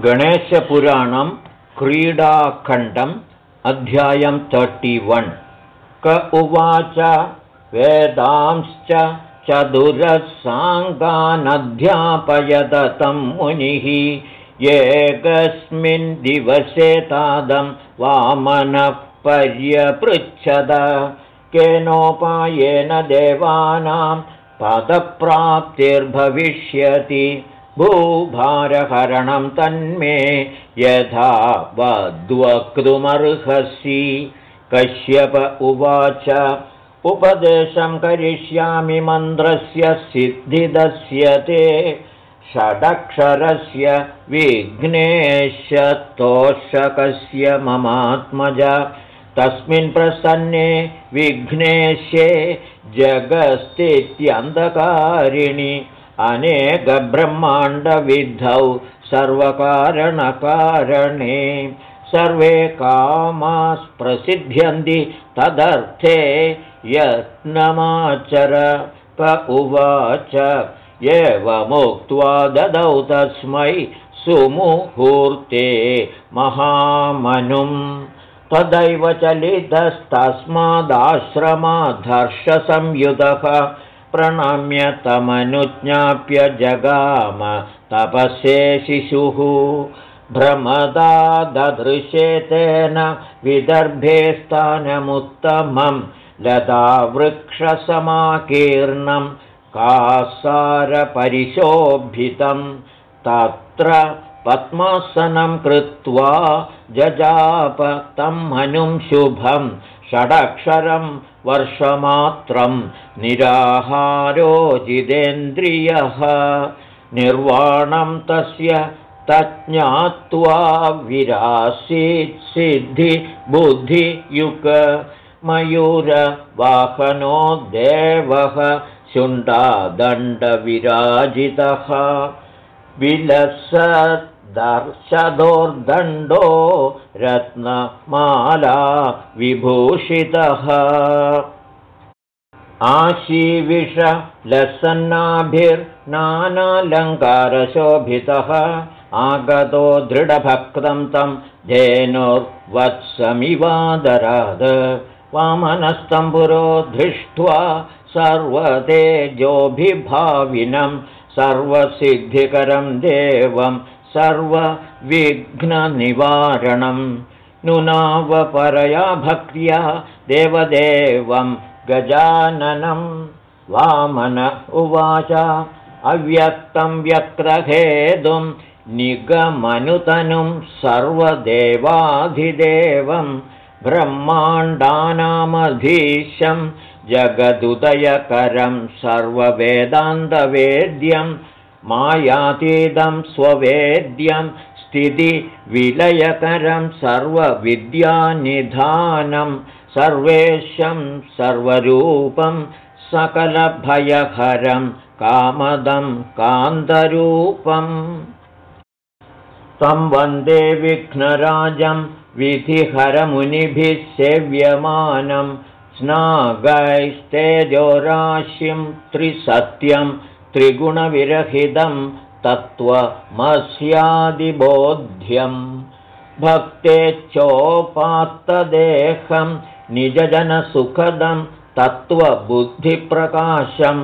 गणेशपुराणं क्रीडाखण्डम् अध्यायं तर्टिवन् क उवाच वेदांश्च चतुरसाङ्गानध्यापयदतं मुनिः एकस्मिन् दिवसे तादं वामनः पर्यपृच्छद। केनोपायेन देवानां पदप्राप्तिर्भविष्यति भूभारहरणं तन्मे यथा वद्वक्तुमर्हसि कश्यप उवाच उपदेशं करिष्यामि मन्त्रस्य सिद्धिदस्य ते। षडक्षरस्य विघ्नेशतोषकस्य ममात्मज। तस्मिन् प्रसन्ने विघ्नेशे जगस्तित्यन्धकारिणि अनेकब्रह्माण्डविद्धौ सर्वकारणकारणे सर्वे कामास्प्रसिद्ध्यन्ति तदर्थे यत्नमाचर क उवाच। एवमुक्त्वा ददौ तस्मै सुमुहूर्ते महामनुम्। तदैव चलितस्तस्मादाश्रमाधर्षसंयुतः प्रणम्य तमनुज्ञाप्य जगाम तपसे शिशुः भ्रमदा ददृशे तेन विदर्भे स्थानमुत्तमं लतावृक्षसमाकीर्णं कासारपरिशोभितं तत्र पद्मासनं कृत्वा जजाप तं मनुं शुभं षडक्षरं वर्षमात्रं निराहारोजितेन्द्रियः निर्वाणं तस्य तज्ज्ञात्वा विरासीत् सिद्धिबुद्धियुग मयूरवाहनो देवः शुण्डादण्डविराजितः विलसदर्शदोर्दण्डो रत्नमाला विभूषितः। आशीविषलसन्नाभिर्नानालङ्कारशोभितः आगतो दृढभक्तं तं धेनुर्वत्समिवादराद। वामनस्तं पुरो दृष्ट्वा सर्वतेजोभिभाविनं सर्वसिद्धिकरं देवं सर्वविघ्ननिवारणं नुनावपरया भक्त्या देवदेवं गजाननं। वामन उवाच अव्यक्तं व्यक्रहेतुं निगमनुतनुं सर्वदेवाधिदेवं ब्रह्माण्डानामधीशं जगदुदयकरं सर्ववेदान्तवेद्यं मायातीदं स्ववेद्यं स्थितिविलयकरं सर्वविद्यानिधानं सर्वेशं सर्वरूपं सकलभयहरं कामदं कान्तरूपम् तं वन्दे विघ्नराजं विधिहरमुनिभिः सेव्यमानं स्नागैस्तेजोराशिं त्रिसत्यं त्रिगुणविरहितं तत्त्वमस्यादिबोध्यं भक्तेच्छोपात्तदेहं निजजनसुखदं तत्त्वबुद्धिप्रकाशं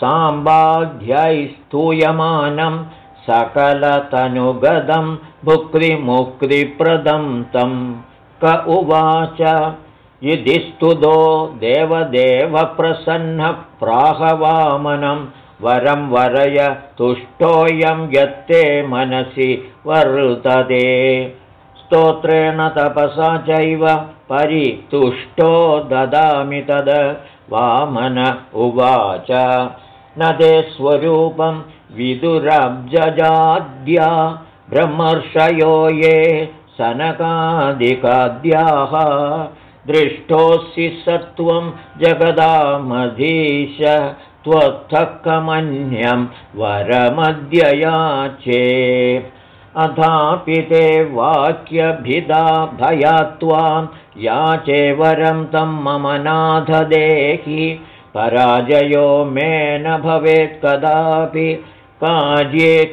साम्बाध्यैस्तूयमानं सकलतनुगदं भुक्तिमुक्तिप्रदं तं। क उवाच यदि स्तुतो देवदेवप्रसन्नः प्राहवामनं वरं वरय तुष्टोऽयं यत्ते मनसि वर्तते। स्तोत्रेण तपसा चैव परितुष्टो ददामि तद वामन उवाच। न ते स्वरूपं विदुरब्जजाद्या ब्रह्मर्षयो ये सनकादिकाद्याः दृष्टोऽसि सत्वं जगदामधीश त्वत्थकमन्यं वरमद्ययाचे अथापि ते वाक्यभिदा भयात्वां याचे वरं तं मम नाथ देहि पराजयो मे न भवेत् कदापि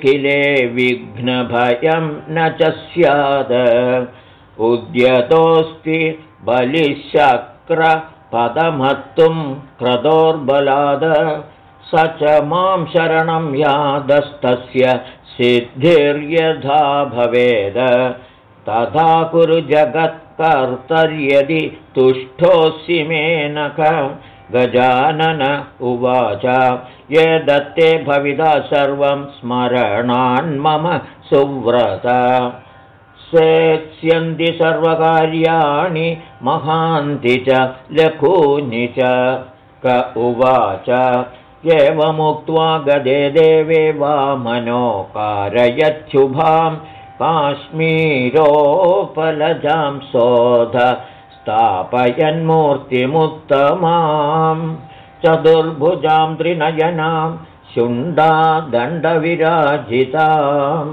किले विघ्नभयं न च स्यात्। उद्यतोऽस्ति बलिशक्रपदमत्तुं क्रतोर्बलाद। स च मां शरणं यादस्तस्य सिद्धिर्यथा भवेद। तथा कुरु जगत्कर्तर्यदि तुष्टोऽसि मेनक। गजानन उवाच ये दत्ते भविता सर्वं स्मरणान्मम सुव्रत सेत्स्यन्ति सर्वकार्याणि महान्ति च लघूनि च। क उवाच एवमुक्त्वा गदे देवे वा मनोकारयच्छुभां काश्मीरोपलजां शोध स्थापयन्मूर्तिमुत्तमां चतुर्भुजां त्रिनयनां शुण्डादण्डविराजितां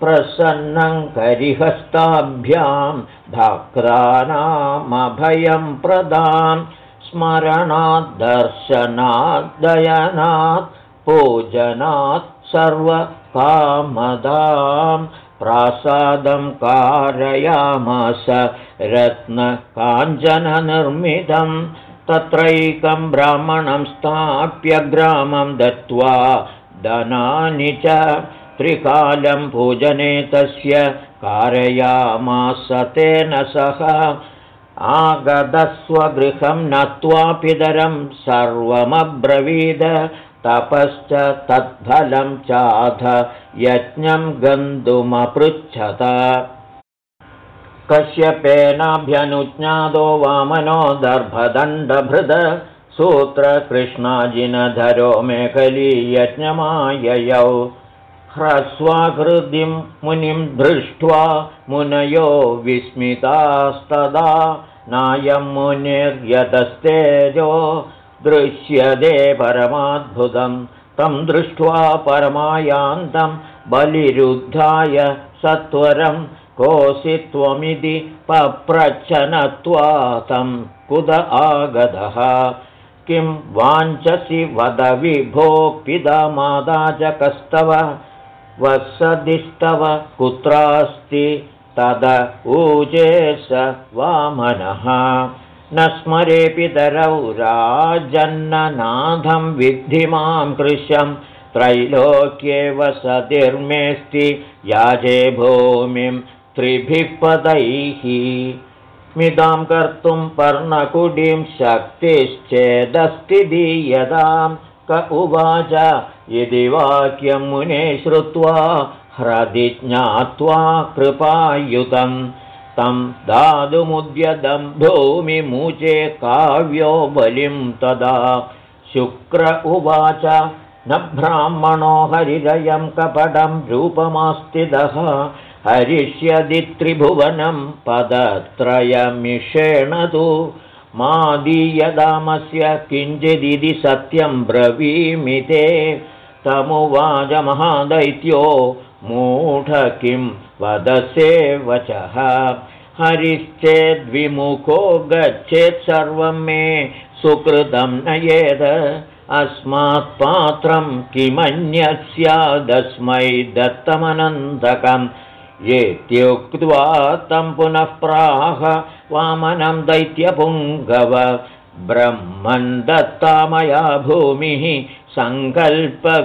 प्रसन्नं करिहस्ताभ्यां धाक्रानामभयं प्रदां स्मरणाद्दर्शनाद्दयनात् पूजनात् सर्वकामदाम्। प्रासादं कारयामास रत्नकाञ्चननिर्मितं तत्रैकं ब्राह्मणं स्थाप्य ग्रामं दत्त्वा धनानि च त्रिकालं पूजने तस्य कारयामास तेन सह आगतस्वगृहं नत्वा पितरं सर्वमब्रवीद तपश्च तत्फलं चाथ यज्ञं गन्तुमपृच्छत। कश्यपेनाभ्यनुज्ञातो वामनो दर्भदण्डभृद सूत्रकृष्णाजिनधरो मेखलीयज्ञमाययौ ह्रस्वाकृतिं मुनिं दृष्ट्वा मुनयो विस्मितास्तदा। नायं मुनिर्यतस्तेजो दृश्यते परमाद्भुतं। तं दृष्ट्वा परमायान्तं बलिरुद्धाय सत्वरं कोऽसि त्वमिति पप्रच्छनत्वा तं कुत आगतः? किं वाञ्छसि वद विभो पिता माता च कस्तव वसदिस्तव कुत्रास्ति तद ऊजे स वामनः। न स्मरे पितरौ राजन्ननाथं विद्धि मां कृशं त्रैलोक्ये वसतिर्मेऽस्ति याजे भूमिं त्रिभिः पदैः स्मितां कर्तुं पर्णकुडीं शक्तिश्चेदस्ति दीयतां क उवाच यदि वाक्यं मुने श्रुत्वा ह्रदि ज्ञात्वा कृपायुतम् तं दातुमुद्यतं भूमिमुचे काव्यो बलिं तदा। शुक्र उवाच न ब्राह्मणो हरिरयं कपटं रूपमास्तिदः हरिष्यदि त्रिभुवनं पदत्रयमिषेण तु मादीयदामस्य किञ्चिदिति सत्यं ब्रवीमिते तमुवाच महादैत्यो मूढ किं वदसे वचः। हरिश्चेद्विमुखो गच्छेत् सर्वं मे सुकृतं नयेद अस्मात् पात्रं किमन्यस्यादस्मै दत्तमनन्दकम् येत्युक्त्वा तं पुनः प्राह वामनं दैत्यपुङ्गव ब्रह्मन् दत्ता मया भूमिः सङ्कल्पक्रियदामिति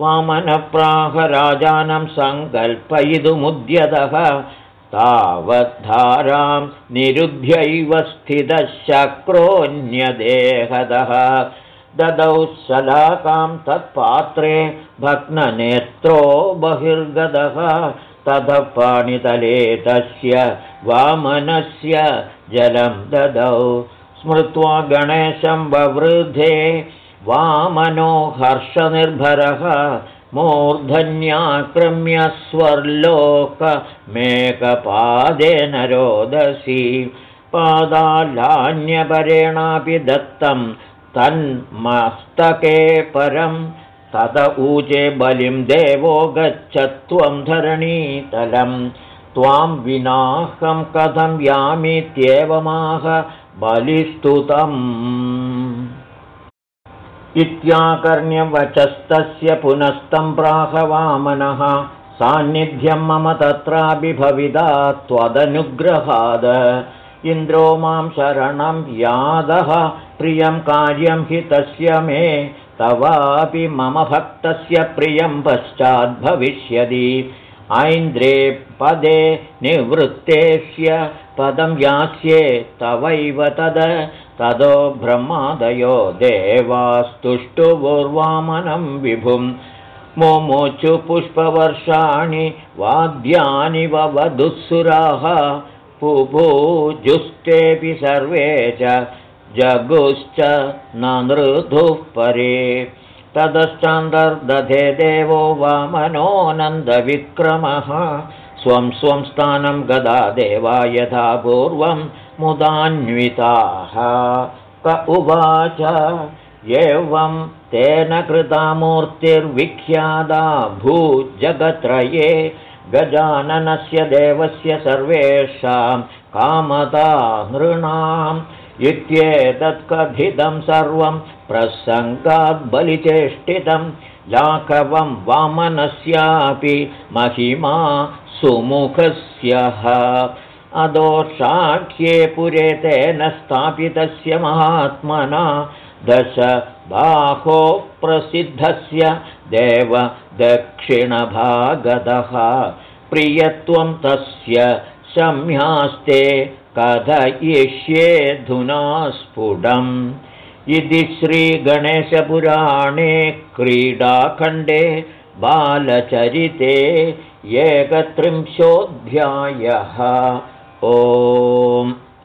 वामनप्राहराजानं सङ्कल्पयितुमुद्यतः तावद्धारां निरुध्यैव स्थितः शक्रोऽन्यदेहदः ददौ शलाकां तत्पात्रे भग्ननेत्रो बहिर्गतः ततः पाणितले तस्य वामनस्य जलं ददौ। स्मृत्वा गणेशं ववृधे वामनो हर्षनिर्भरः मूर्धन्याक्रम्य स्वर्लोकमेकपादेन रोदसी पादालान्यपरेणापि दत्तं तन्मस्तके परं तत ऊचे बलिं देवो गच्छ त्वं धरणीतलं। त्वां विनाहं कथं यामित्येवमाह बलिस्तुतम्। इत्याकर्ण्यवचस्तस्य पुनस्तं प्राहवामनः। सान्निध्यं मम तत्राभिभविदा त्वदनुग्रहाद इन्द्रो मां शरणं यादः प्रियं कार्यं हि तस्य मे। तवापि मम भक्तस्य प्रियं पश्चाद्भविष्यति। ऐन्द्रे पदे निवृत्तेस्य पदं यास्ये तवैव तद। तदो ब्रह्मादयो देवास्तुष्टुपूर्वामनं विभुं मोमोचु पुष्पवर्षाणि वाद्यानि ववधुःसुराः पुभुजुस्तेऽपि सर्वे च जगुश्च न नृधुः परे। ततश्चान्तर्दधे देवो वामनोऽनन्दविक्रमः स्वं स्वं स्थानं गदा देवा यथा पूर्वं मुदान्विताः। क उवाच एवं तेन कृता मूर्तिर्विख्यादा भूजगत्रये गजाननस्य देवस्य सर्वेषां कामता नृणाम् इत्येतत्कथितं सर्वं प्रसङ्गाद्बलिचेष्टितं लाघवं वामनस्यापि महिमा सुमुखस्यः अदोषाख्ये पुरे तेन स्थापितस्य महात्मना दश बाहो प्रसिद्धस्य देवदक्षिणभागतः प्रियत्वं तस्य शम्यास्ते कथयिष्येऽधुना स्फुटम् इति श्रीगणेशपुराणे क्रीडाखण्डे बालचरिते एकत्रिंशोऽध्यायः। ओम्